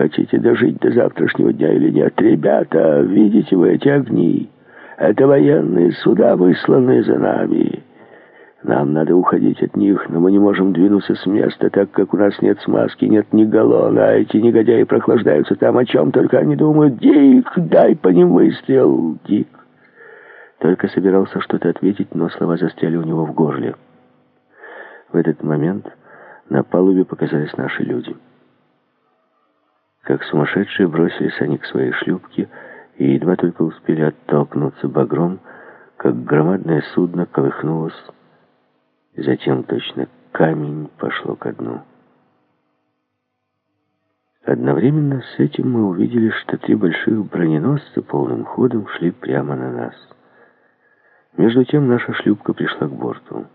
Хотите дожить до завтрашнего дня или нет? Ребята, видите вы эти огни? Это военные суда, высланные за нами. Нам надо уходить от них, но мы не можем двинуться с места, так как у нас нет смазки, нет ни галлона, а эти негодяи прохлаждаются там, о чем только они думают. Дик, дай по ним выстрел, Дик. Только собирался что-то ответить, но слова застряли у него в горле. В этот момент на палубе показались наши люди. Как сумасшедшие бросились они к своей шлюпке и едва только успели оттолкнуться багром, как громадное судно колыхнулось, затем точно камень пошло ко дну. Одновременно с этим мы увидели, что три больших броненосца полным ходом шли прямо на нас. Между тем наша шлюпка пришла к борту.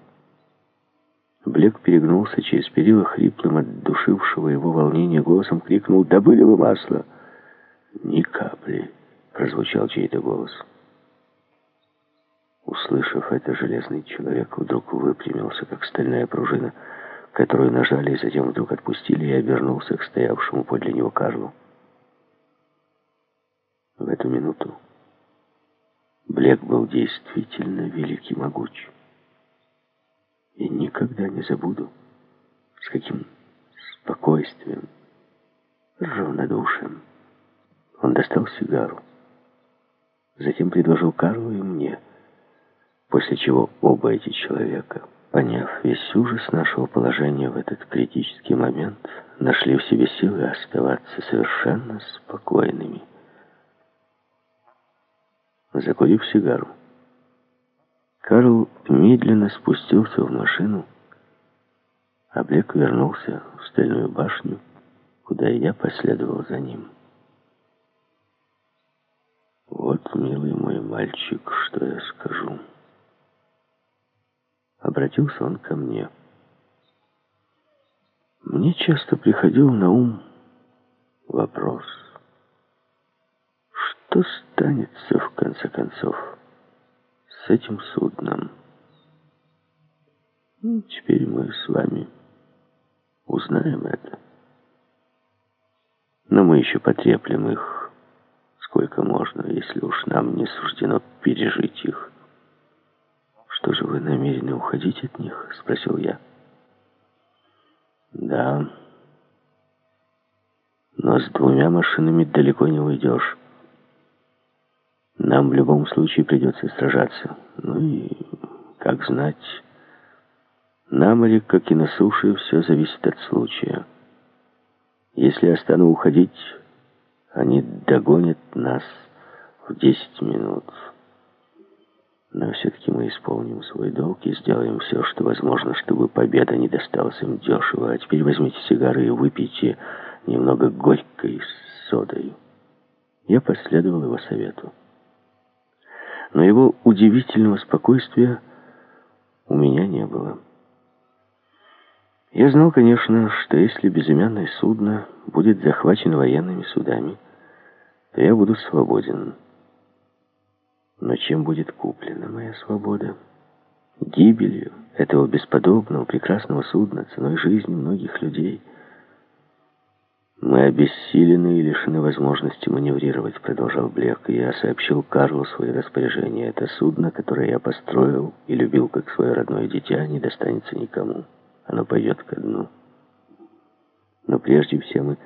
Блек перегнулся через перила хриплым от душившего его волнения голосом, крикнул «Добыли вы масло!» «Ни капли!» — прозвучал чей-то голос. Услышав это, железный человек вдруг выпрямился, как стальная пружина, которую нажали и затем вдруг отпустили, и обернулся к стоявшему подле него Карлу. В эту минуту Блек был действительно велик и могуч. И никогда не забуду, с каким спокойствием, равнодушием он достал сигару. Затем предложил Карлу и мне, после чего оба эти человека, поняв весь ужас нашего положения в этот критический момент, нашли в себе силы оставаться совершенно спокойными. Закурив сигару, Карл медленно спустился в машину, а Блек вернулся в стальную башню, куда я последовал за ним. Вот, милый мой мальчик, что я скажу. Обратился он ко мне. Мне часто приходил на ум вопрос, что станется в конце концов с этим судном. Ну, теперь мы с вами узнаем это. Но мы еще потреплем их сколько можно, если уж нам не суждено пережить их. «Что же вы намерены уходить от них?» — спросил я. «Да, но с двумя машинами далеко не уйдешь». Нам в любом случае придется сражаться. Ну и, как знать, на море, как и на суше, все зависит от случая. Если я стану уходить, они догонят нас в 10 минут. Но все-таки мы исполним свой долг и сделаем все, что возможно, чтобы победа не досталась им дешево. А теперь возьмите сигары и выпейте немного горькой с содой. Я последовал его совету но его удивительного спокойствия у меня не было. Я знал, конечно, что если безымянное судно будет захвачено военными судами, то я буду свободен. Но чем будет куплена моя свобода? Гибелью этого бесподобного, прекрасного судна, ценой жизни многих людей — «Мы обессилены и лишены возможности маневрировать», — продолжал Блек. Я сообщил Карлу свои распоряжения. «Это судно, которое я построил и любил как свое родное дитя, не достанется никому. Оно пойдет ко дну. Но прежде все мы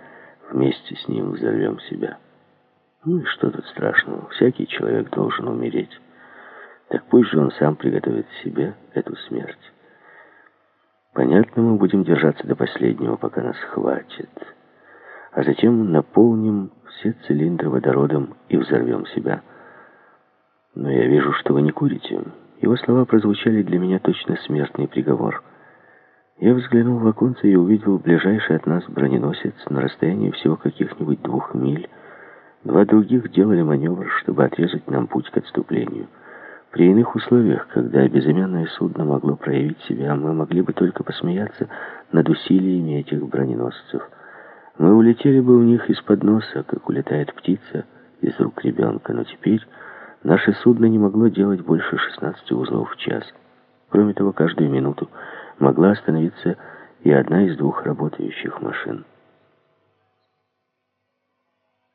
вместе с ним взорвем себя. Ну и что тут страшного? Всякий человек должен умереть. Так пусть же он сам приготовит себе эту смерть. Понятно, мы будем держаться до последнего, пока нас хватит» а затем наполним все цилиндры водородом и взорвем себя. Но я вижу, что вы не курите. Его слова прозвучали для меня точно смертный приговор. Я взглянул в оконце и увидел ближайший от нас броненосец на расстоянии всего каких-нибудь двух миль. Два других делали маневр, чтобы отрезать нам путь к отступлению. При иных условиях, когда безымянное судно могло проявить себя, мы могли бы только посмеяться над усилиями этих броненосцев — мы улетели бы у них из-под носа, как улетает птица из рук ребенка, но теперь наше судно не могло делать больше 16 узлов в час. Кроме того, каждую минуту могла остановиться и одна из двух работающих машин.